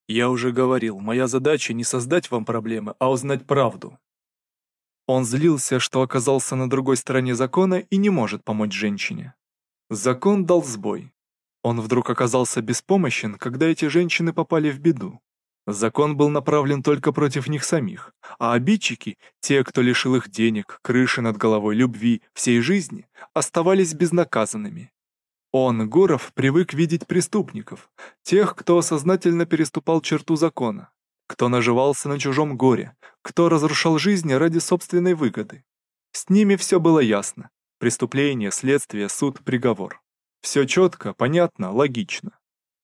«Я уже говорил, моя задача не создать вам проблемы, а узнать правду. Он злился, что оказался на другой стороне закона и не может помочь женщине. Закон дал сбой. Он вдруг оказался беспомощен, когда эти женщины попали в беду. Закон был направлен только против них самих, а обидчики, те, кто лишил их денег, крыши над головой, любви, всей жизни, оставались безнаказанными. Он, Гуров, привык видеть преступников, тех, кто сознательно переступал черту закона, кто наживался на чужом горе, кто разрушал жизни ради собственной выгоды. С ними все было ясно. Преступление, следствие, суд, приговор. Все четко, понятно, логично.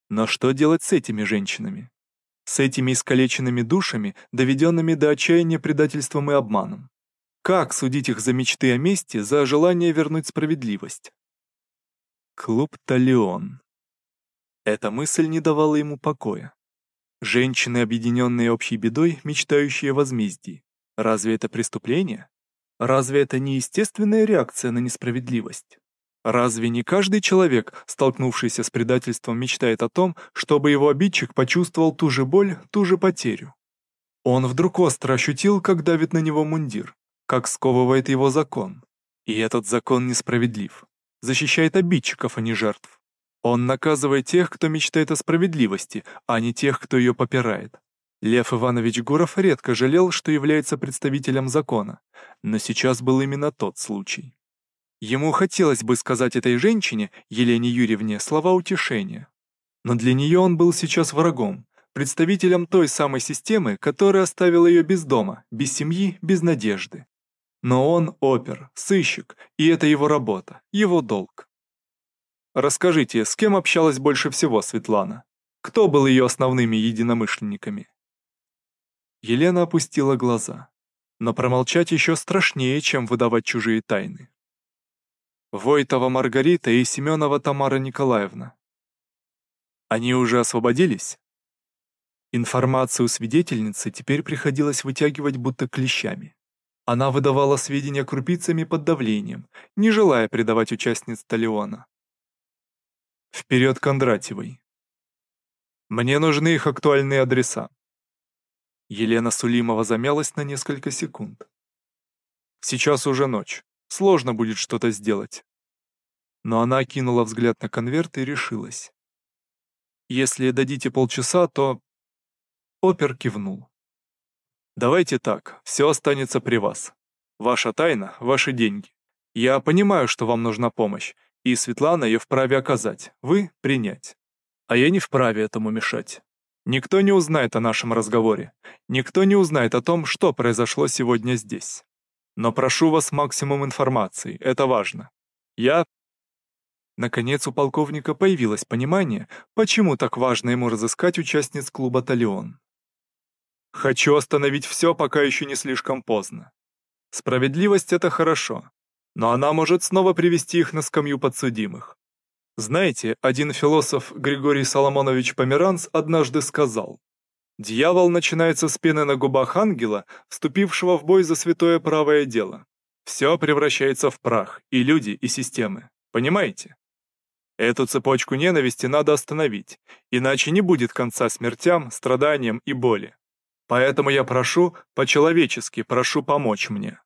Но что делать с этими женщинами? С этими искалеченными душами, доведенными до отчаяния предательством и обманом? Как судить их за мечты о мести, за желание вернуть справедливость? Клуб Талион. Эта мысль не давала ему покоя. Женщины, объединенные общей бедой, мечтающие о возмездии. Разве это преступление? Разве это не естественная реакция на несправедливость? Разве не каждый человек, столкнувшийся с предательством, мечтает о том, чтобы его обидчик почувствовал ту же боль, ту же потерю? Он вдруг остро ощутил, как давит на него мундир, как сковывает его закон. И этот закон несправедлив. Защищает обидчиков, а не жертв. Он наказывает тех, кто мечтает о справедливости, а не тех, кто ее попирает. Лев Иванович Гуров редко жалел, что является представителем закона, но сейчас был именно тот случай. Ему хотелось бы сказать этой женщине, Елене Юрьевне, слова утешения. Но для нее он был сейчас врагом, представителем той самой системы, которая оставила ее без дома, без семьи, без надежды. Но он опер, сыщик, и это его работа, его долг. Расскажите, с кем общалась больше всего Светлана? Кто был ее основными единомышленниками? Елена опустила глаза. Но промолчать еще страшнее, чем выдавать чужие тайны. Войтова Маргарита и Семенова Тамара Николаевна. Они уже освободились? Информацию свидетельницы теперь приходилось вытягивать будто клещами. Она выдавала сведения крупицами под давлением, не желая предавать участниц Талиона. Вперед Кондратьевой. Мне нужны их актуальные адреса. Елена Сулимова замялась на несколько секунд. Сейчас уже ночь. Сложно будет что-то сделать. но она кинула взгляд на конверт и решилась. «Если дадите полчаса, то...» Опер кивнул. «Давайте так, все останется при вас. Ваша тайна — ваши деньги. Я понимаю, что вам нужна помощь, и Светлана ее вправе оказать, вы — принять. А я не вправе этому мешать. Никто не узнает о нашем разговоре, никто не узнает о том, что произошло сегодня здесь. Но прошу вас максимум информации, это важно. Я Наконец у полковника появилось понимание, почему так важно ему разыскать участниц клуба «Талион». «Хочу остановить все, пока еще не слишком поздно. Справедливость — это хорошо, но она может снова привести их на скамью подсудимых. Знаете, один философ Григорий Соломонович Померанц однажды сказал, «Дьявол начинается с пены на губах ангела, вступившего в бой за святое правое дело. Все превращается в прах, и люди, и системы. Понимаете? Эту цепочку ненависти надо остановить, иначе не будет конца смертям, страданиям и боли. Поэтому я прошу, по-человечески прошу помочь мне.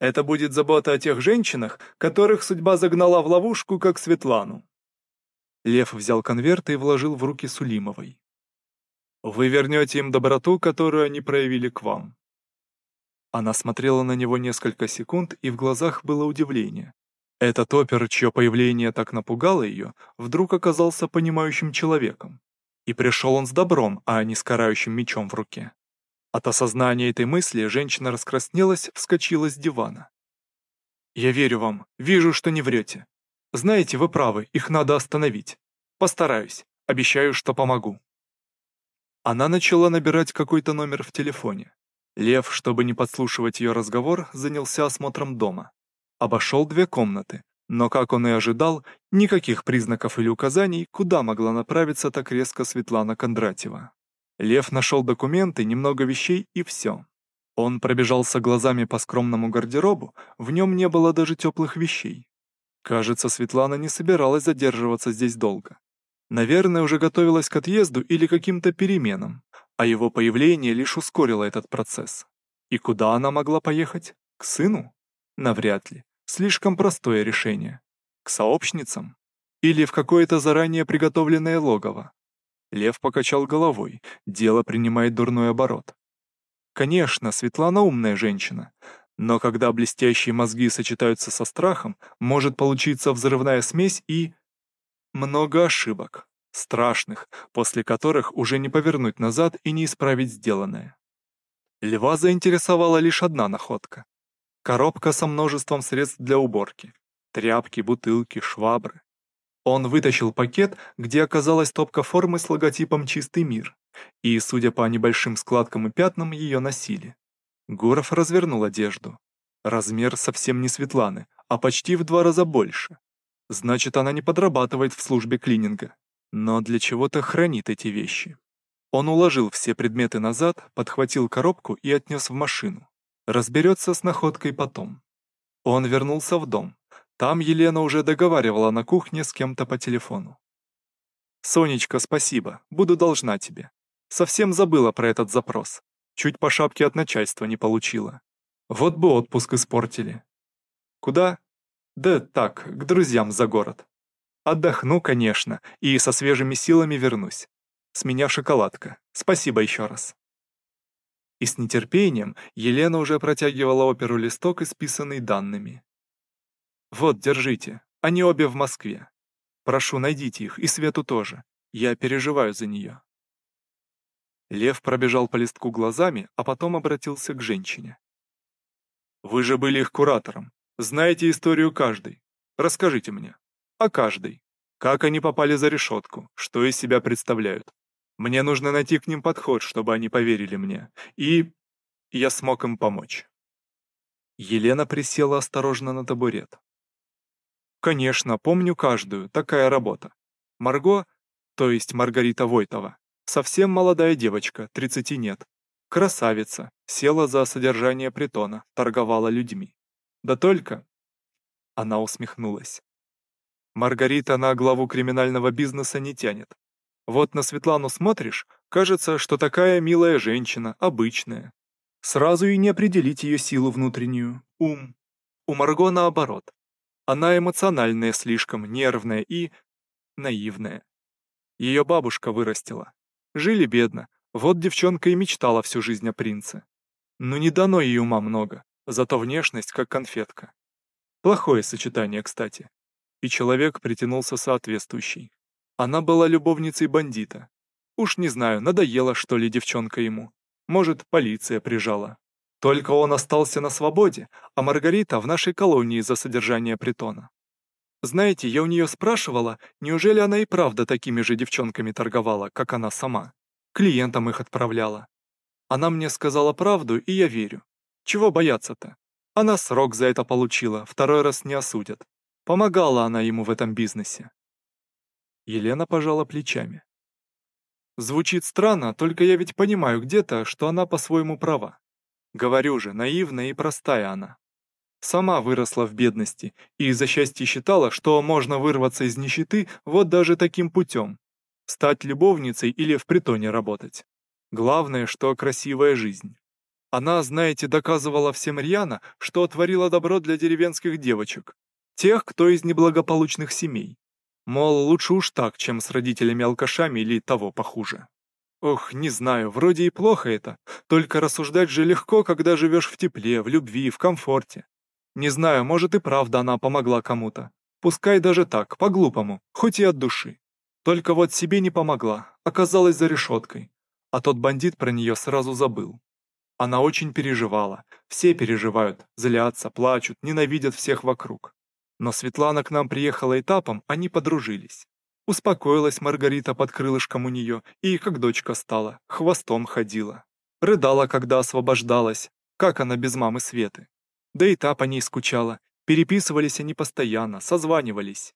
Это будет забота о тех женщинах, которых судьба загнала в ловушку, как Светлану. Лев взял конверт и вложил в руки Сулимовой. Вы вернете им доброту, которую они проявили к вам. Она смотрела на него несколько секунд, и в глазах было удивление. Этот опер, чье появление так напугало ее, вдруг оказался понимающим человеком. И пришел он с добром, а не с карающим мечом в руке. От осознания этой мысли женщина раскраснелась, вскочила с дивана. «Я верю вам, вижу, что не врете. Знаете, вы правы, их надо остановить. Постараюсь, обещаю, что помогу». Она начала набирать какой-то номер в телефоне. Лев, чтобы не подслушивать ее разговор, занялся осмотром дома. Обошел две комнаты, но, как он и ожидал, никаких признаков или указаний, куда могла направиться так резко Светлана Кондратьева. Лев нашел документы, немного вещей и все. Он пробежался глазами по скромному гардеробу, в нем не было даже теплых вещей. Кажется, Светлана не собиралась задерживаться здесь долго. Наверное, уже готовилась к отъезду или каким-то переменам, а его появление лишь ускорило этот процесс. И куда она могла поехать? К сыну? Навряд ли. Слишком простое решение. К сообщницам? Или в какое-то заранее приготовленное логово? Лев покачал головой, дело принимает дурной оборот. Конечно, Светлана умная женщина, но когда блестящие мозги сочетаются со страхом, может получиться взрывная смесь и... Много ошибок, страшных, после которых уже не повернуть назад и не исправить сделанное. Льва заинтересовала лишь одна находка. Коробка со множеством средств для уборки. Тряпки, бутылки, швабры. Он вытащил пакет, где оказалась топка формы с логотипом «Чистый мир», и, судя по небольшим складкам и пятнам, ее носили. Гуров развернул одежду. Размер совсем не Светланы, а почти в два раза больше. Значит, она не подрабатывает в службе клининга, но для чего-то хранит эти вещи. Он уложил все предметы назад, подхватил коробку и отнес в машину. Разберется с находкой потом. Он вернулся в дом. Там Елена уже договаривала на кухне с кем-то по телефону. «Сонечка, спасибо, буду должна тебе. Совсем забыла про этот запрос. Чуть по шапке от начальства не получила. Вот бы отпуск испортили». «Куда?» «Да так, к друзьям за город. Отдохну, конечно, и со свежими силами вернусь. С меня шоколадка. Спасибо еще раз». И с нетерпением Елена уже протягивала оперу листок, исписанный данными. «Вот, держите, они обе в Москве. Прошу, найдите их, и Свету тоже. Я переживаю за нее». Лев пробежал по листку глазами, а потом обратился к женщине. «Вы же были их куратором. Знаете историю каждой. Расскажите мне. О каждой. Как они попали за решетку, что из себя представляют. Мне нужно найти к ним подход, чтобы они поверили мне. И я смог им помочь. Елена присела осторожно на табурет. Конечно, помню каждую, такая работа. Марго, то есть Маргарита Войтова, совсем молодая девочка, 30 нет. Красавица, села за содержание притона, торговала людьми. Да только... Она усмехнулась. Маргарита на главу криминального бизнеса не тянет. Вот на Светлану смотришь, кажется, что такая милая женщина, обычная. Сразу и не определить ее силу внутреннюю, ум. У Марго наоборот. Она эмоциональная слишком, нервная и... наивная. Ее бабушка вырастила. Жили бедно, вот девчонка и мечтала всю жизнь о принце. Но не дано ей ума много, зато внешность как конфетка. Плохое сочетание, кстати. И человек притянулся соответствующий. Она была любовницей бандита. Уж не знаю, надоела что ли девчонка ему. Может, полиция прижала. Только он остался на свободе, а Маргарита в нашей колонии за содержание притона. Знаете, я у нее спрашивала, неужели она и правда такими же девчонками торговала, как она сама. Клиентам их отправляла. Она мне сказала правду, и я верю. Чего бояться-то? Она срок за это получила, второй раз не осудят. Помогала она ему в этом бизнесе. Елена пожала плечами. Звучит странно, только я ведь понимаю где-то, что она по-своему права. Говорю же, наивная и простая она. Сама выросла в бедности и из-за счастья считала, что можно вырваться из нищеты вот даже таким путем. Стать любовницей или в притоне работать. Главное, что красивая жизнь. Она, знаете, доказывала всем рьяно, что творила добро для деревенских девочек. Тех, кто из неблагополучных семей. Мол, лучше уж так, чем с родителями-алкашами или того похуже. Ох, не знаю, вроде и плохо это, только рассуждать же легко, когда живешь в тепле, в любви, в комфорте. Не знаю, может и правда она помогла кому-то. Пускай даже так, по-глупому, хоть и от души. Только вот себе не помогла, оказалась за решеткой. А тот бандит про нее сразу забыл. Она очень переживала, все переживают, злятся, плачут, ненавидят всех вокруг. Но Светлана к нам приехала этапом, они подружились. Успокоилась Маргарита под крылышком у нее и, как дочка стала, хвостом ходила. Рыдала, когда освобождалась, как она без мамы Светы. Да и та по ней скучала, переписывались они постоянно, созванивались.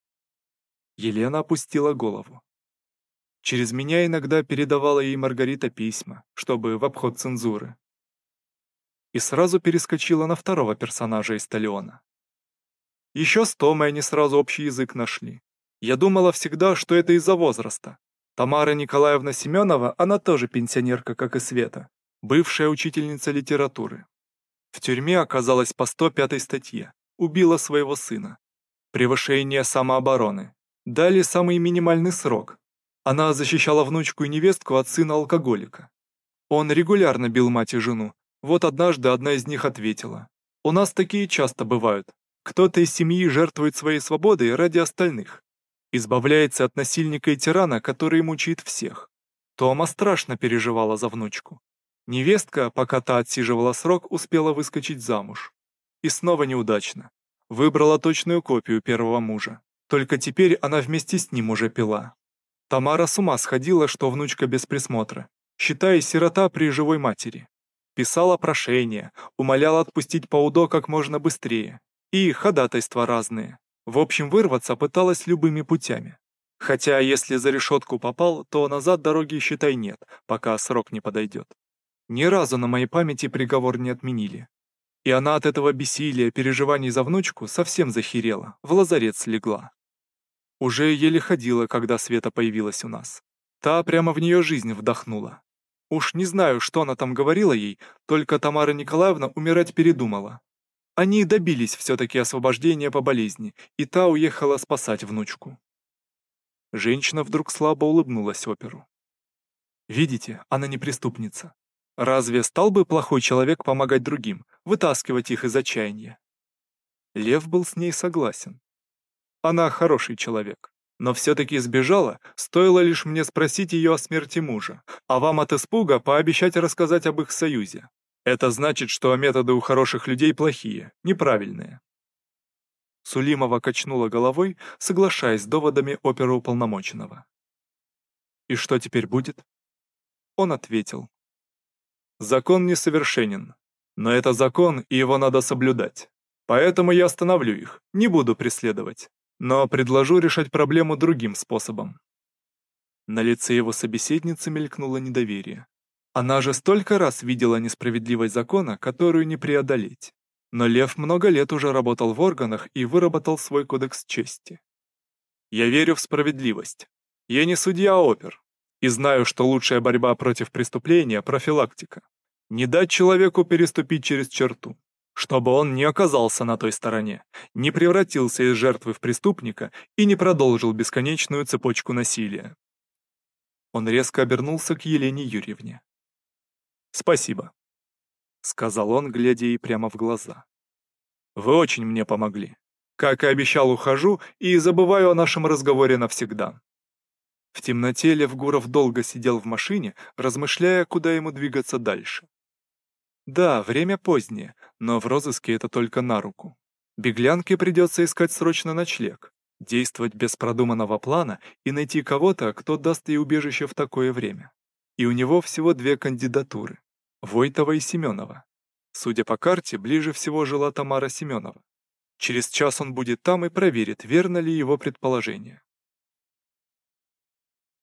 Елена опустила голову. Через меня иногда передавала ей Маргарита письма, чтобы в обход цензуры. И сразу перескочила на второго персонажа из Талиона. Еще с Томой они сразу общий язык нашли. Я думала всегда, что это из-за возраста. Тамара Николаевна Семенова, она тоже пенсионерка, как и Света, бывшая учительница литературы. В тюрьме оказалась по 105 статье. Убила своего сына. Превышение самообороны. Дали самый минимальный срок. Она защищала внучку и невестку от сына алкоголика. Он регулярно бил мать и жену. Вот однажды одна из них ответила. «У нас такие часто бывают. Кто-то из семьи жертвует своей свободой ради остальных избавляется от насильника и тирана, который мучает всех. Тома страшно переживала за внучку. Невестка, пока та отсиживала срок, успела выскочить замуж. И снова неудачно. Выбрала точную копию первого мужа. Только теперь она вместе с ним уже пила. Тамара с ума сходила, что внучка без присмотра, считая сирота при живой матери. Писала прошения, умоляла отпустить Паудо как можно быстрее. И ходатайства разные. В общем, вырваться пыталась любыми путями. Хотя, если за решетку попал, то назад дороги, считай, нет, пока срок не подойдет. Ни разу на моей памяти приговор не отменили. И она от этого бессилия, переживаний за внучку совсем захерела, в лазарет слегла. Уже еле ходила, когда Света появилась у нас. Та прямо в нее жизнь вдохнула. Уж не знаю, что она там говорила ей, только Тамара Николаевна умирать передумала. Они добились все-таки освобождения по болезни, и та уехала спасать внучку. Женщина вдруг слабо улыбнулась оперу. «Видите, она не преступница. Разве стал бы плохой человек помогать другим, вытаскивать их из отчаяния?» Лев был с ней согласен. Она хороший человек, но все-таки сбежала, стоило лишь мне спросить ее о смерти мужа, а вам от испуга пообещать рассказать об их союзе. Это значит, что методы у хороших людей плохие, неправильные. Сулимова качнула головой, соглашаясь с доводами оперуполномоченного. «И что теперь будет?» Он ответил. «Закон несовершенен, но это закон, и его надо соблюдать. Поэтому я остановлю их, не буду преследовать, но предложу решать проблему другим способом». На лице его собеседницы мелькнуло недоверие. Она же столько раз видела несправедливость закона, которую не преодолеть. Но Лев много лет уже работал в органах и выработал свой кодекс чести. Я верю в справедливость. Я не судья, опер. И знаю, что лучшая борьба против преступления – профилактика. Не дать человеку переступить через черту. чтобы он не оказался на той стороне, не превратился из жертвы в преступника и не продолжил бесконечную цепочку насилия. Он резко обернулся к Елене Юрьевне. «Спасибо», — сказал он, глядя ей прямо в глаза. «Вы очень мне помогли. Как и обещал, ухожу и забываю о нашем разговоре навсегда». В темноте Лев Гуров долго сидел в машине, размышляя, куда ему двигаться дальше. Да, время позднее, но в розыске это только на руку. Беглянке придется искать срочно ночлег, действовать без продуманного плана и найти кого-то, кто даст ей убежище в такое время. И у него всего две кандидатуры — Войтова и Семенова. Судя по карте, ближе всего жила Тамара Семенова. Через час он будет там и проверит, верно ли его предположение.